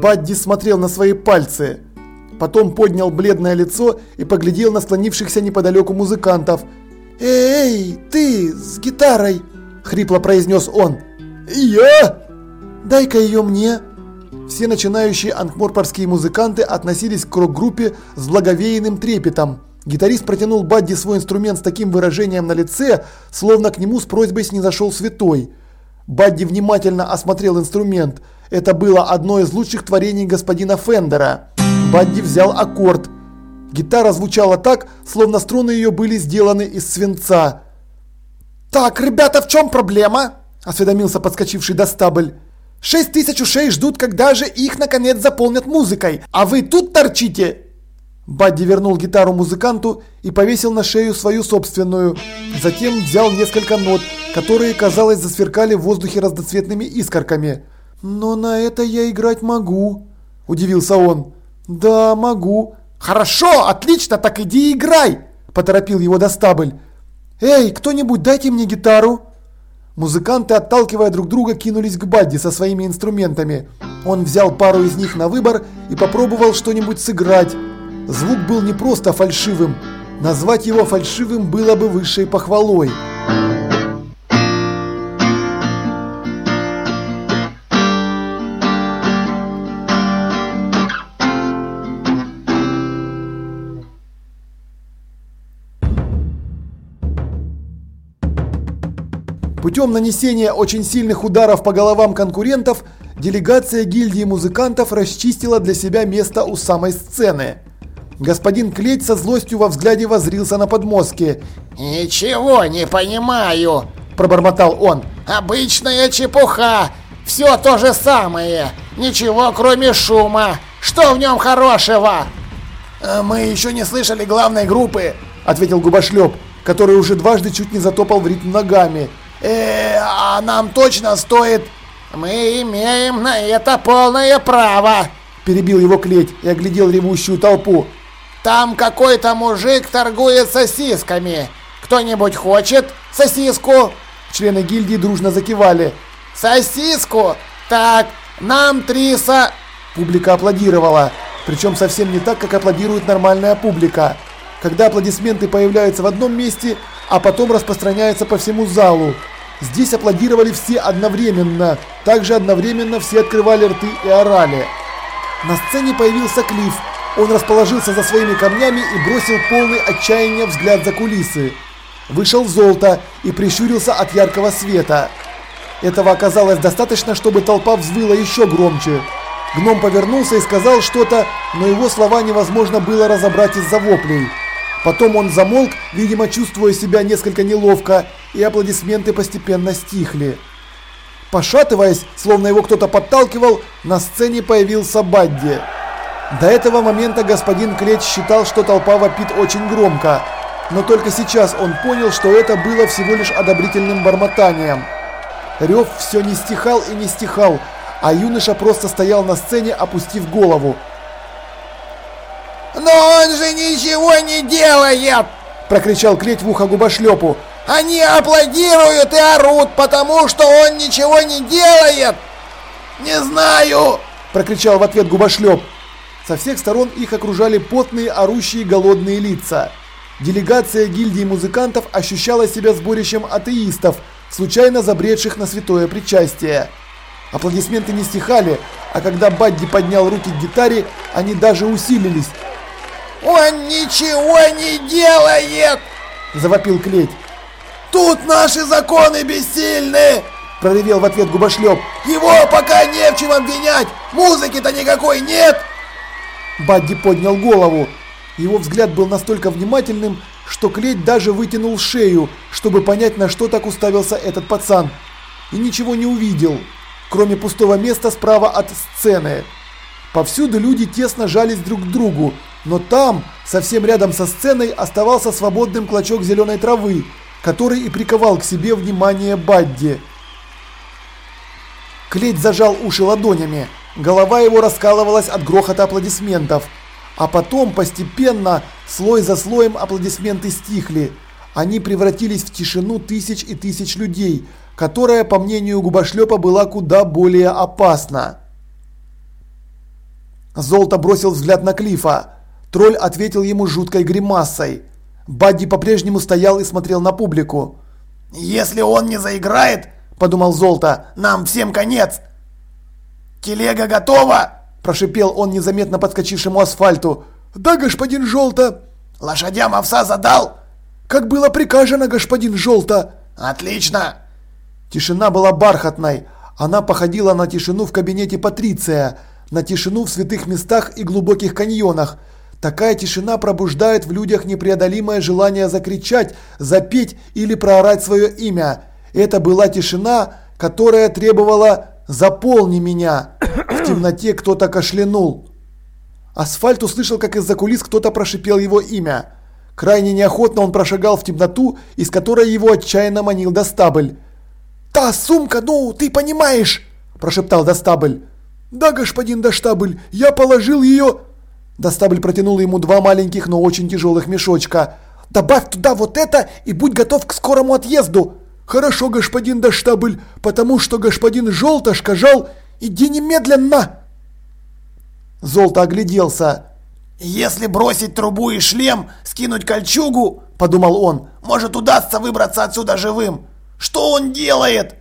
Бадди смотрел на свои пальцы. Потом поднял бледное лицо и поглядел на склонившихся неподалеку музыкантов. «Эй, ты с гитарой!» – хрипло произнес он. «Я?» «Дай-ка ее мне!» Все начинающие анкморпорские музыканты относились к рок-группе с благовеянным трепетом. Гитарист протянул Бадди свой инструмент с таким выражением на лице, словно к нему с просьбой снизошел святой. Бадди внимательно осмотрел инструмент. Это было одно из лучших творений господина Фендера. Бадди взял аккорд. Гитара звучала так, словно струны ее были сделаны из свинца. «Так, ребята, в чем проблема?» – осведомился подскочивший Достабль. «Шесть тысяч ушей ждут, когда же их наконец заполнят музыкой, а вы тут торчите!» Бадди вернул гитару музыканту и повесил на шею свою собственную. Затем взял несколько нот, которые, казалось, засверкали в воздухе разноцветными искорками. «Но на это я играть могу», – удивился он. «Да, могу». «Хорошо, отлично, так иди играй!» – поторопил его Достабль. «Эй, кто-нибудь дайте мне гитару!» Музыканты, отталкивая друг друга, кинулись к Бадди со своими инструментами. Он взял пару из них на выбор и попробовал что-нибудь сыграть. Звук был не просто фальшивым. Назвать его фальшивым было бы высшей похвалой. Путем нанесения очень сильных ударов по головам конкурентов, делегация гильдии музыкантов расчистила для себя место у самой сцены. Господин Клеть со злостью во взгляде возрился на подмостки. «Ничего не понимаю», – пробормотал он. «Обычная чепуха. Все то же самое. Ничего кроме шума. Что в нем хорошего?» «А «Мы еще не слышали главной группы», – ответил Губошлеп, который уже дважды чуть не затопал в ритм ногами. Э, а нам точно стоит... Мы имеем на это полное право, перебил его Клеть и оглядел ревущую толпу. Там какой-то мужик торгует сосисками. Кто-нибудь хочет сосиску? Члены гильдии дружно закивали. Сосиску? Так, нам три со... Публика аплодировала. Причем совсем не так, как аплодирует нормальная публика. Когда аплодисменты появляются в одном месте, а потом распространяется по всему залу. Здесь аплодировали все одновременно. Также одновременно все открывали рты и орали. На сцене появился Клифф. Он расположился за своими камнями и бросил полный отчаяния взгляд за кулисы. Вышел Золото и прищурился от яркого света. Этого оказалось достаточно, чтобы толпа взвыла еще громче. Гном повернулся и сказал что-то, но его слова невозможно было разобрать из-за воплей. Потом он замолк, видимо, чувствуя себя несколько неловко, и аплодисменты постепенно стихли. Пошатываясь, словно его кто-то подталкивал, на сцене появился Бадди. До этого момента господин Клетч считал, что толпа вопит очень громко, но только сейчас он понял, что это было всего лишь одобрительным бормотанием. Рев все не стихал и не стихал, а юноша просто стоял на сцене, опустив голову. «Но он же ничего не делает!» – прокричал Клеть в ухо губошлепу. «Они аплодируют и орут, потому что он ничего не делает!» «Не знаю!» – прокричал в ответ губошлеп. Со всех сторон их окружали потные, орущие, голодные лица. Делегация гильдии музыкантов ощущала себя сборищем атеистов, случайно забредших на святое причастие. Аплодисменты не стихали, а когда Бадди поднял руки к гитаре, они даже усилились. «Он ничего не делает!» – завопил Клеть. «Тут наши законы бессильны!» – проревел в ответ губошлеп. «Его пока не в чем обвинять! Музыки-то никакой нет!» Бадди поднял голову. Его взгляд был настолько внимательным, что Клеть даже вытянул шею, чтобы понять, на что так уставился этот пацан. И ничего не увидел, кроме пустого места справа от сцены. Повсюду люди тесно жались друг к другу, но там, совсем рядом со сценой, оставался свободным клочок зеленой травы, который и приковал к себе внимание Бадди. Клеть зажал уши ладонями. Голова его раскалывалась от грохота аплодисментов. А потом постепенно, слой за слоем аплодисменты стихли. Они превратились в тишину тысяч и тысяч людей, которая, по мнению губошлепа, была куда более опасна. Золото бросил взгляд на Клифа. Тролль ответил ему жуткой гримасой. Бадди по-прежнему стоял и смотрел на публику. «Если он не заиграет, – подумал Золото, – нам всем конец!» «Телега готова!» – прошипел он незаметно подскочившему асфальту. «Да, господин Желто!» «Лошадям овса задал?» «Как было приказано, господин Желто!» «Отлично!» Тишина была бархатной. Она походила на тишину в кабинете Патриция, на тишину в святых местах и глубоких каньонах. Такая тишина пробуждает в людях непреодолимое желание закричать, запеть или проорать свое имя. Это была тишина, которая требовала «заполни меня». В темноте кто-то кашлянул. Асфальт услышал, как из-за кулис кто-то прошипел его имя. Крайне неохотно он прошагал в темноту, из которой его отчаянно манил Достабль. «Та сумка, ну, ты понимаешь!» – прошептал Достабль. «Да, господин Достабль, я положил ее...» Достабль протянул ему два маленьких, но очень тяжелых мешочка. «Добавь туда вот это и будь готов к скорому отъезду!» «Хорошо, господин Достабль, потому что господин Желтош сказал, иди немедленно!» Золото огляделся. «Если бросить трубу и шлем, скинуть кольчугу, — подумал он, — может удастся выбраться отсюда живым. Что он делает?»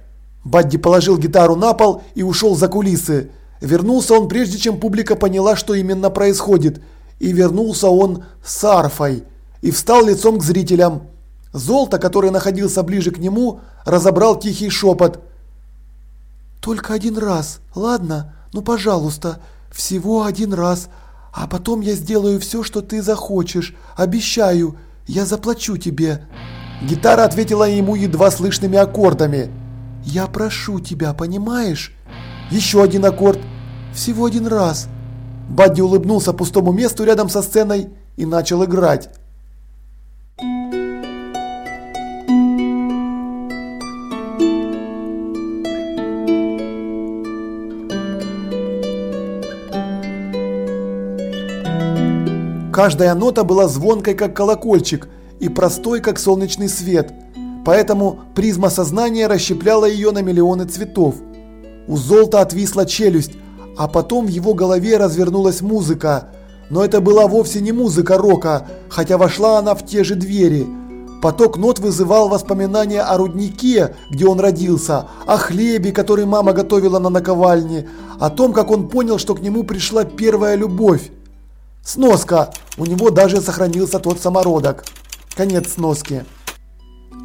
Бадди положил гитару на пол и ушел за кулисы. Вернулся он прежде, чем публика поняла, что именно происходит. И вернулся он с арфой. И встал лицом к зрителям. Золото, который находился ближе к нему, разобрал тихий шепот. «Только один раз, ладно? Ну, пожалуйста, всего один раз. А потом я сделаю все, что ты захочешь. Обещаю, я заплачу тебе». Гитара ответила ему едва слышными аккордами. «Я прошу тебя, понимаешь?» Еще один аккорд. Всего один раз. Бадди улыбнулся пустому месту рядом со сценой и начал играть. Каждая нота была звонкой, как колокольчик, и простой, как солнечный свет. Поэтому призма сознания расщепляла ее на миллионы цветов. У Золта отвисла челюсть, а потом в его голове развернулась музыка. Но это была вовсе не музыка рока, хотя вошла она в те же двери. Поток нот вызывал воспоминания о руднике, где он родился, о хлебе, который мама готовила на наковальне, о том, как он понял, что к нему пришла первая любовь. Сноска. У него даже сохранился тот самородок. Конец сноски.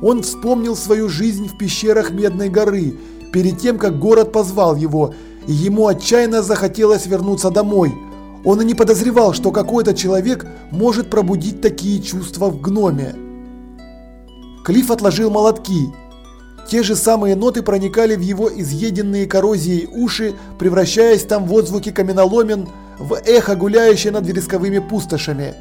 Он вспомнил свою жизнь в пещерах Медной горы перед тем, как город позвал его, и ему отчаянно захотелось вернуться домой. Он и не подозревал, что какой-то человек может пробудить такие чувства в гноме. Клифф отложил молотки. Те же самые ноты проникали в его изъеденные коррозией уши, превращаясь там в отзвуки каменоломен, в эхо, гуляющее над вересковыми пустошами.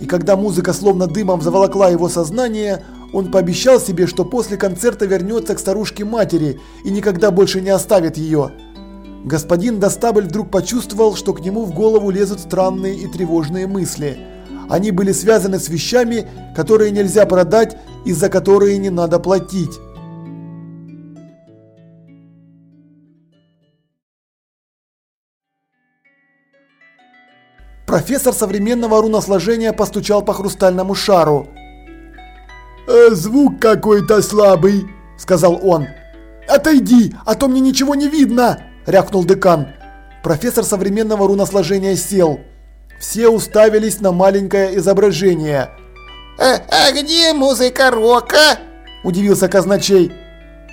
И когда музыка словно дымом заволокла его сознание, он пообещал себе, что после концерта вернется к старушке-матери и никогда больше не оставит ее. Господин Достабль вдруг почувствовал, что к нему в голову лезут странные и тревожные мысли. Они были связаны с вещами, которые нельзя продать и за которые не надо платить. Профессор современного руносложения постучал по хрустальному шару. «Э, «Звук какой-то слабый», – сказал он. «Отойди, а то мне ничего не видно!» – рявкнул декан. Профессор современного руносложения сел. Все уставились на маленькое изображение. «А, а где музыка рока?» – удивился казначей.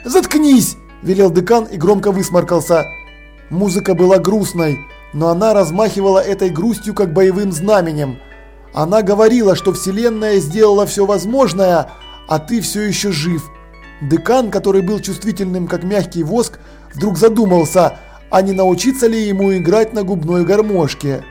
«Заткнись!» – велел декан и громко высморкался. Музыка была грустной, но она размахивала этой грустью как боевым знаменем – она говорила, что Вселенная сделала все возможное, а ты все еще жив. Декан, который был чувствительным как мягкий воск, вдруг задумался, а не научиться ли ему играть на губной гармошке.